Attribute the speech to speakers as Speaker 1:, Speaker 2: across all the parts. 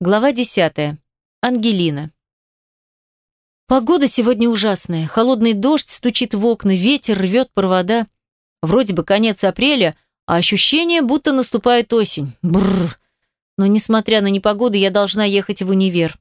Speaker 1: Глава 10. Ангелина. Погода сегодня ужасная. Холодный дождь стучит в окна, ветер рвет провода. Вроде бы конец апреля, а ощущение, будто наступает осень. Бррр. Но несмотря на непогоду, я должна ехать в универ.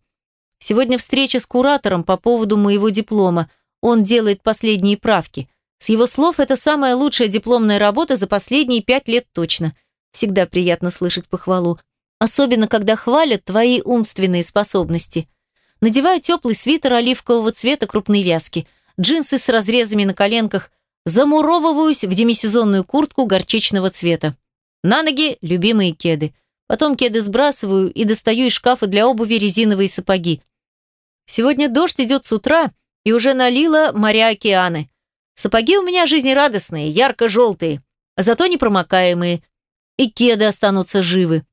Speaker 1: Сегодня встреча с куратором по поводу моего диплома. Он делает последние правки. С его слов, это самая лучшая дипломная работа за последние пять лет точно. Всегда приятно слышать похвалу особенно когда хвалят твои умственные способности. Надеваю теплый свитер оливкового цвета крупной вязки, джинсы с разрезами на коленках, замуровываюсь в демисезонную куртку горчичного цвета. На ноги любимые кеды. Потом кеды сбрасываю и достаю из шкафа для обуви резиновые сапоги. Сегодня дождь идет с утра и уже налило моря-океаны. Сапоги у меня жизнерадостные, ярко-желтые, зато непромокаемые. И кеды останутся живы.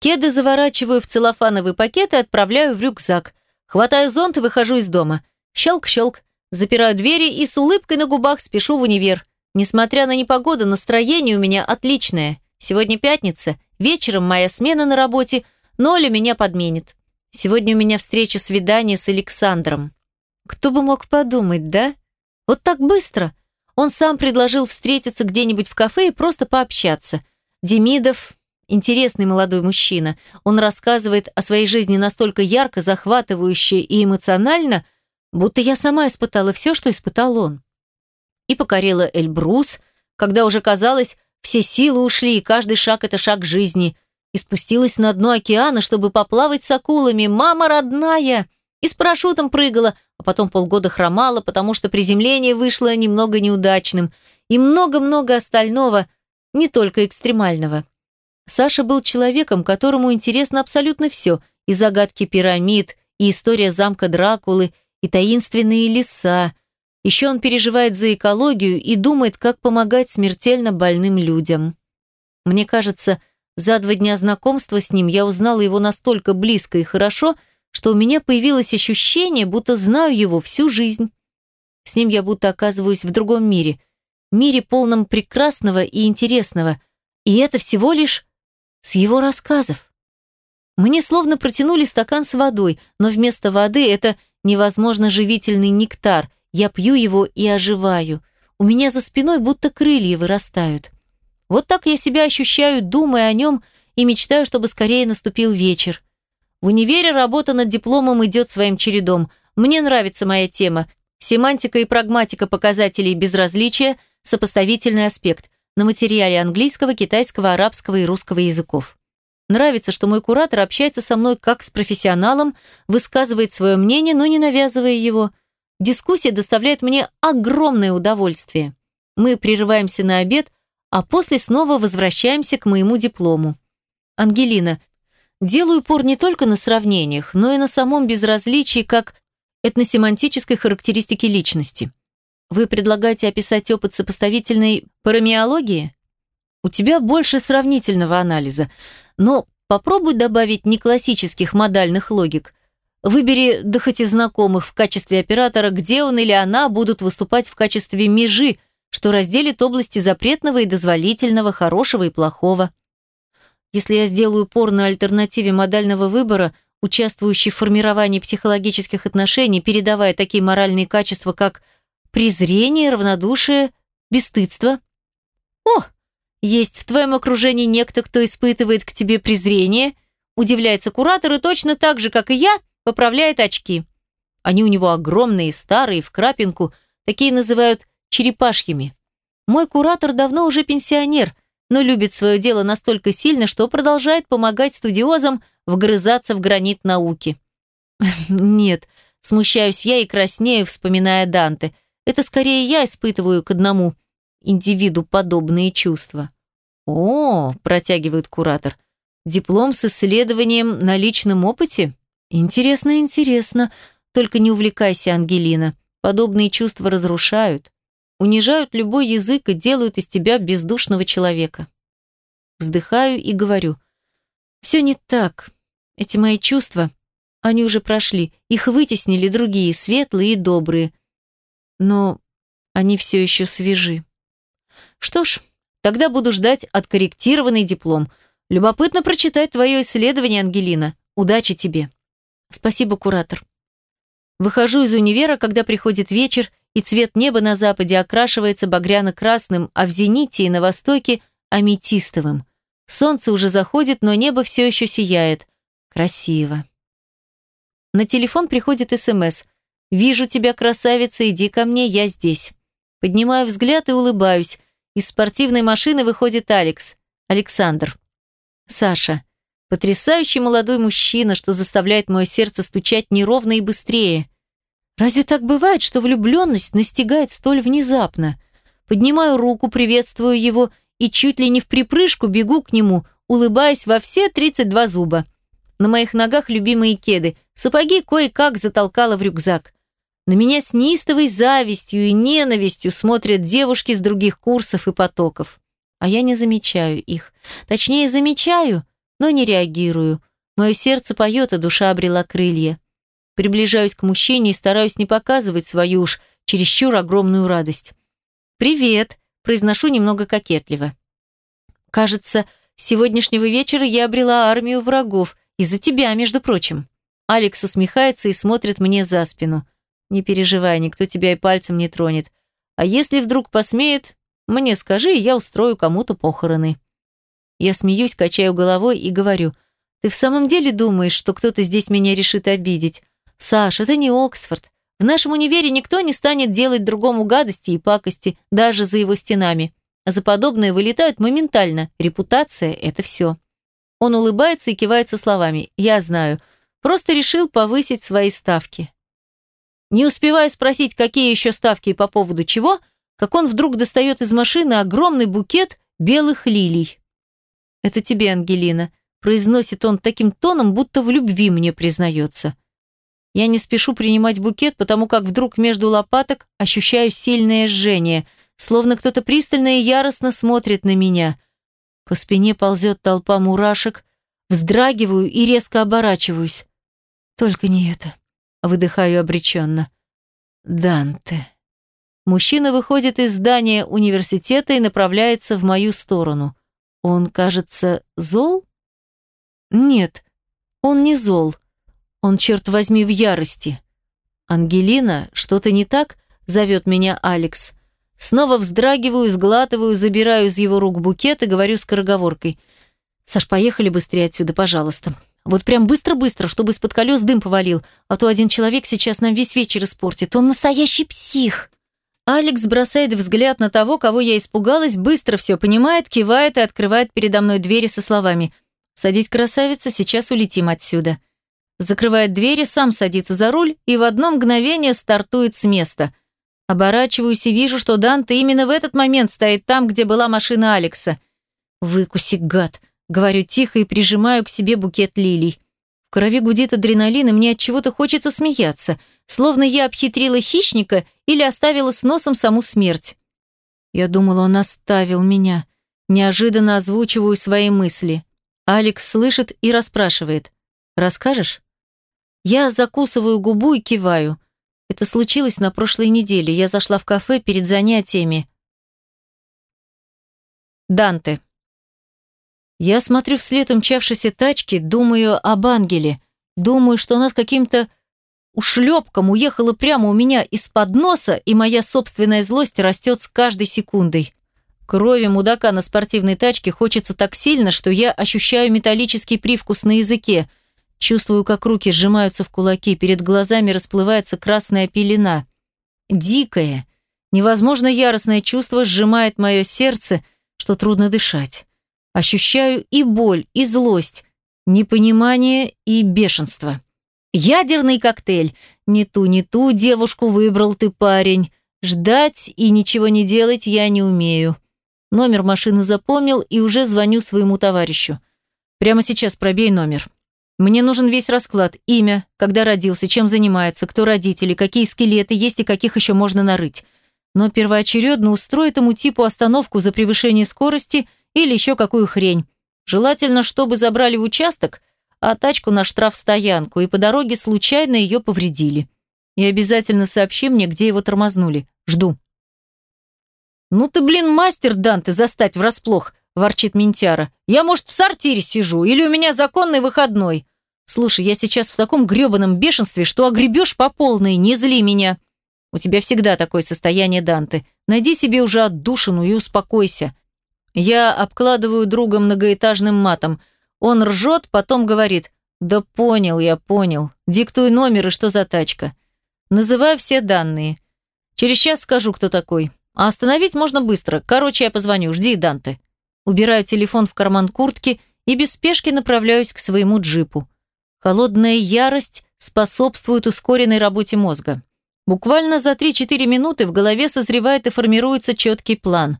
Speaker 1: Кеды заворачиваю в целлофановый пакет и отправляю в рюкзак. Хватаю зонт и выхожу из дома. Щелк-щелк. Запираю двери и с улыбкой на губах спешу в универ. Несмотря на непогоду, настроение у меня отличное. Сегодня пятница, вечером моя смена на работе, но Оля меня подменит. Сегодня у меня встреча свидание с Александром. Кто бы мог подумать, да? Вот так быстро. Он сам предложил встретиться где-нибудь в кафе и просто пообщаться. Демидов интересный молодой мужчина. Он рассказывает о своей жизни настолько ярко, захватывающе и эмоционально, будто я сама испытала все, что испытал он. И покорила Эльбрус, когда уже казалось, все силы ушли, и каждый шаг – это шаг жизни. И спустилась на дно океана, чтобы поплавать с акулами. «Мама родная!» И с парашютом прыгала, а потом полгода хромала, потому что приземление вышло немного неудачным. И много-много остального, не только экстремального. Саша был человеком, которому интересно абсолютно все, и загадки пирамид, и история замка Дракулы, и таинственные леса. Еще он переживает за экологию и думает, как помогать смертельно больным людям. Мне кажется, за два дня знакомства с ним я узнала его настолько близко и хорошо, что у меня появилось ощущение, будто знаю его всю жизнь. С ним я будто оказываюсь в другом мире. Мире, полном прекрасного и интересного. И это всего лишь с его рассказов. Мне словно протянули стакан с водой, но вместо воды это невозможно живительный нектар. Я пью его и оживаю. У меня за спиной будто крылья вырастают. Вот так я себя ощущаю, думая о нем и мечтаю, чтобы скорее наступил вечер. В универе работа над дипломом идет своим чередом. Мне нравится моя тема. Семантика и прагматика показателей безразличия, сопоставительный аспект на материале английского, китайского, арабского и русского языков. Нравится, что мой куратор общается со мной как с профессионалом, высказывает свое мнение, но не навязывая его. Дискуссия доставляет мне огромное удовольствие. Мы прерываемся на обед, а после снова возвращаемся к моему диплому. Ангелина, делаю упор не только на сравнениях, но и на самом безразличии как этносемантической характеристики личности. Вы предлагаете описать опыт сопоставительной парамиологии? У тебя больше сравнительного анализа, но попробуй добавить не классических модальных логик. Выбери, да хоть и знакомых в качестве оператора, где он или она будут выступать в качестве межи, что разделит области запретного и дозволительного, хорошего и плохого. Если я сделаю упор на альтернативе модального выбора, участвующий в формировании психологических отношений, передавая такие моральные качества, как презрение, равнодушие, бесстыдство. О, есть в твоем окружении некто, кто испытывает к тебе презрение, удивляется куратор и точно так же, как и я, поправляет очки. Они у него огромные, старые, в крапинку, такие называют черепашьими. Мой куратор давно уже пенсионер, но любит свое дело настолько сильно, что продолжает помогать студиозам вгрызаться в гранит науки. Нет, смущаюсь я и краснею, вспоминая Данте – это скорее я испытываю к одному индивиду подобные чувства. О, протягивает куратор. Диплом с исследованием на личном опыте? Интересно, интересно. Только не увлекайся, Ангелина. Подобные чувства разрушают, унижают любой язык и делают из тебя бездушного человека. Вздыхаю и говорю. Все не так. Эти мои чувства, они уже прошли. Их вытеснили другие, светлые и добрые но они все еще свежи. Что ж, тогда буду ждать откорректированный диплом. Любопытно прочитать твое исследование, Ангелина. Удачи тебе. Спасибо, куратор. Выхожу из универа, когда приходит вечер, и цвет неба на западе окрашивается багряно-красным, а в зените и на востоке – аметистовым. Солнце уже заходит, но небо все еще сияет. Красиво. На телефон приходит СМС. «Вижу тебя, красавица, иди ко мне, я здесь». Поднимаю взгляд и улыбаюсь. Из спортивной машины выходит Алекс. Александр. Саша. Потрясающий молодой мужчина, что заставляет мое сердце стучать неровно и быстрее. Разве так бывает, что влюбленность настигает столь внезапно? Поднимаю руку, приветствую его и чуть ли не в припрыжку бегу к нему, улыбаясь во все 32 зуба. На моих ногах любимые кеды, сапоги кое-как затолкала в рюкзак. На меня с неистовой завистью и ненавистью смотрят девушки с других курсов и потоков. А я не замечаю их. Точнее, замечаю, но не реагирую. Мое сердце поет, а душа обрела крылья. Приближаюсь к мужчине и стараюсь не показывать свою уж чересчур огромную радость. «Привет», – произношу немного кокетливо. «Кажется, с сегодняшнего вечера я обрела армию врагов. Из-за тебя, между прочим». Алекс усмехается и смотрит мне за спину. «Не переживай, никто тебя и пальцем не тронет. А если вдруг посмеет, мне скажи, я устрою кому-то похороны». Я смеюсь, качаю головой и говорю, «Ты в самом деле думаешь, что кто-то здесь меня решит обидеть? Саш, это не Оксфорд. В нашем универе никто не станет делать другому гадости и пакости, даже за его стенами. А за подобное вылетают моментально. Репутация – это все». Он улыбается и кивает со словами «Я знаю». Просто решил повысить свои ставки. Не успеваю спросить, какие еще ставки и по поводу чего, как он вдруг достает из машины огромный букет белых лилий. «Это тебе, Ангелина», – произносит он таким тоном, будто в любви мне признается. Я не спешу принимать букет, потому как вдруг между лопаток ощущаю сильное жжение, словно кто-то пристально и яростно смотрит на меня. По спине ползет толпа мурашек, вздрагиваю и резко оборачиваюсь. Только не это. Выдыхаю обреченно. Данте. Мужчина выходит из здания университета и направляется в мою сторону. Он, кажется, зол? Нет, он не зол. Он, черт возьми, в ярости. «Ангелина, что-то не так?» – зовет меня Алекс. Снова вздрагиваю, сглатываю, забираю из его рук букет и говорю скороговоркой. «Саш, поехали быстрее отсюда, пожалуйста. Вот прям быстро-быстро, чтобы из-под колес дым повалил, а то один человек сейчас нам весь вечер испортит. Он настоящий псих!» Алекс бросает взгляд на того, кого я испугалась, быстро все понимает, кивает и открывает передо мной двери со словами «Садись, красавица, сейчас улетим отсюда». Закрывает двери, сам садится за руль и в одно мгновение стартует с места. Оборачиваюсь и вижу, что Данте именно в этот момент стоит там, где была машина Алекса. «Выкуси, гад!» — говорю тихо и прижимаю к себе букет лилий. В крови гудит адреналин, и мне от чего-то хочется смеяться — словно я обхитрила хищника или оставила с носом саму смерть. Я думала, он оставил меня. Неожиданно озвучиваю свои мысли. Алекс слышит и расспрашивает. «Расскажешь?» Я закусываю губу и киваю. Это случилось на прошлой неделе. Я зашла в кафе перед занятиями. Данте. Я смотрю вслед умчавшейся тачки, думаю об ангеле. Думаю, что она с каким-то ушлепком уехала прямо у меня из-под носа, и моя собственная злость растет с каждой секундой. Крови мудака на спортивной тачке хочется так сильно, что я ощущаю металлический привкус на языке. Чувствую, как руки сжимаются в кулаки, перед глазами расплывается красная пелена. Дикое, невозможно яростное чувство сжимает мое сердце, что трудно дышать. Ощущаю и боль, и злость, непонимание и бешенство. Ядерный коктейль. Не ту, не ту девушку выбрал ты, парень. Ждать и ничего не делать я не умею. Номер машины запомнил и уже звоню своему товарищу. Прямо сейчас пробей номер. Мне нужен весь расклад, имя, когда родился, чем занимается, кто родители, какие скелеты есть и каких еще можно нарыть. Но первоочередно устроит ему типу остановку за превышение скорости или еще какую хрень. Желательно, чтобы забрали в участок а тачку на штрафстоянку, и по дороге случайно ее повредили. И обязательно сообщи мне, где его тормознули. Жду. «Ну ты, блин, мастер, Данте, застать врасплох!» – ворчит Ментяра. «Я, может, в сортире сижу, или у меня законный выходной?» Слушай, я сейчас в таком грёбаном бешенстве, что огребешь по полной, не зли меня. У тебя всегда такое состояние, Данте. Найди себе уже отдушину и успокойся. Я обкладываю друга многоэтажным матом. Он ржет, потом говорит, да понял я, понял. Диктуй номер и что за тачка. Называю все данные. Через час скажу, кто такой. А остановить можно быстро. Короче, я позвоню. Жди, Данте. Убираю телефон в карман куртки и без спешки направляюсь к своему джипу. Холодная ярость способствует ускоренной работе мозга. Буквально за 3-4 минуты в голове созревает и формируется четкий план.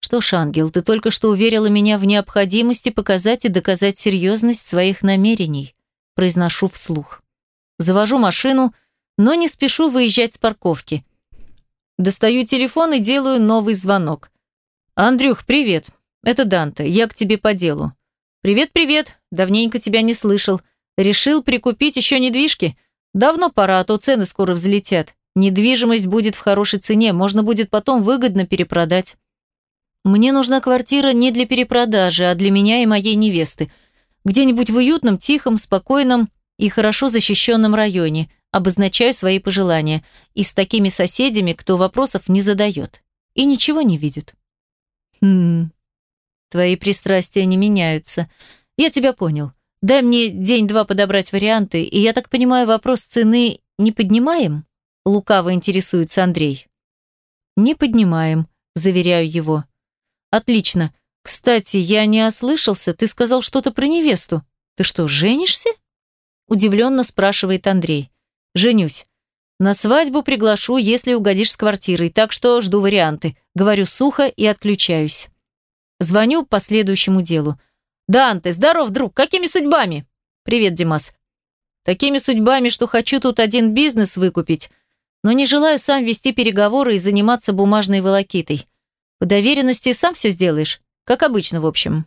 Speaker 1: Что ж, ангел, ты только что уверила меня в необходимости показать и доказать серьезность своих намерений. Произношу вслух. Завожу машину, но не спешу выезжать с парковки. Достаю телефон и делаю новый звонок. «Андрюх, привет. Это Данте. Я к тебе по делу». «Привет-привет. Давненько тебя не слышал. Решил прикупить еще недвижки? Давно пора, а то цены скоро взлетят. Недвижимость будет в хорошей цене, можно будет потом выгодно перепродать. Мне нужна квартира не для перепродажи, а для меня и моей невесты. Где-нибудь в уютном, тихом, спокойном и хорошо защищенном районе. Обозначаю свои пожелания. И с такими соседями, кто вопросов не задает. И ничего не видит. Хм, твои пристрастия не меняются. Я тебя понял. Дай мне день-два подобрать варианты, и, я так понимаю, вопрос цены не поднимаем?» Лукаво интересуется Андрей. «Не поднимаем», заверяю его. «Отлично. Кстати, я не ослышался, ты сказал что-то про невесту. Ты что, женишься?» Удивленно спрашивает Андрей. «Женюсь. На свадьбу приглашу, если угодишь с квартирой, так что жду варианты. Говорю сухо и отключаюсь. Звоню по следующему делу. «Данте, здоров, друг, какими судьбами?» «Привет, Димас». «Такими судьбами, что хочу тут один бизнес выкупить, но не желаю сам вести переговоры и заниматься бумажной волокитой. По доверенности сам все сделаешь, как обычно, в общем».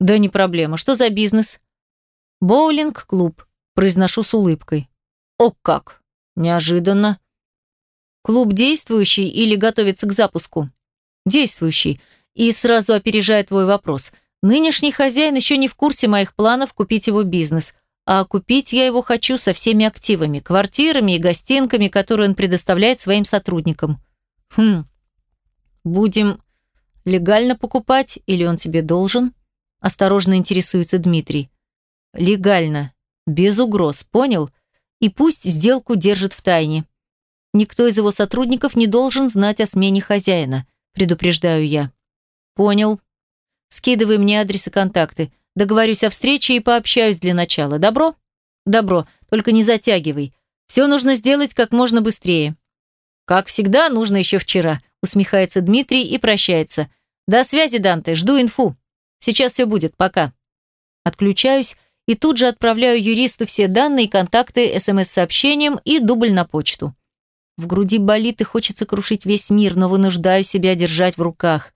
Speaker 1: «Да не проблема. Что за бизнес?» «Боулинг-клуб», произношу с улыбкой. «О как! Неожиданно!» «Клуб действующий или готовится к запуску?» «Действующий. И сразу опережая твой вопрос. Нынешний хозяин еще не в курсе моих планов купить его бизнес, а купить я его хочу со всеми активами, квартирами и гостинками, которые он предоставляет своим сотрудникам. Хм, будем легально покупать или он тебе должен? Осторожно интересуется Дмитрий. Легально, без угроз, понял? И пусть сделку держит в тайне. Никто из его сотрудников не должен знать о смене хозяина, предупреждаю я. Понял, Скидывай мне адрес и контакты. Договорюсь о встрече и пообщаюсь для начала. Добро? Добро, только не затягивай. Все нужно сделать как можно быстрее. Как всегда, нужно еще вчера, усмехается Дмитрий и прощается. До связи, Данте, жду инфу. Сейчас все будет, пока. Отключаюсь и тут же отправляю юристу все данные, контакты, смс-сообщением и дубль на почту. В груди болит и хочется крушить весь мир, но вынуждаю себя держать в руках.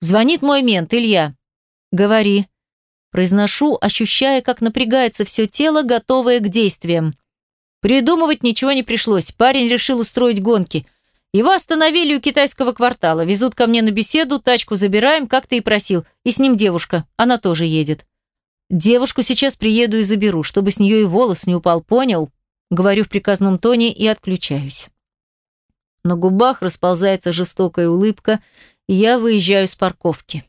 Speaker 1: Звонит мой мент, Илья. Говори. Произношу, ощущая, как напрягается все тело, готовое к действиям. Придумывать ничего не пришлось. Парень решил устроить гонки. Его остановили у китайского квартала. Везут ко мне на беседу, тачку забираем, как ты и просил. И с ним девушка. Она тоже едет. Девушку сейчас приеду и заберу, чтобы с нее и волос не упал, понял? Говорю в приказном тоне и отключаюсь. На губах расползается жестокая улыбка, я выезжаю с парковки.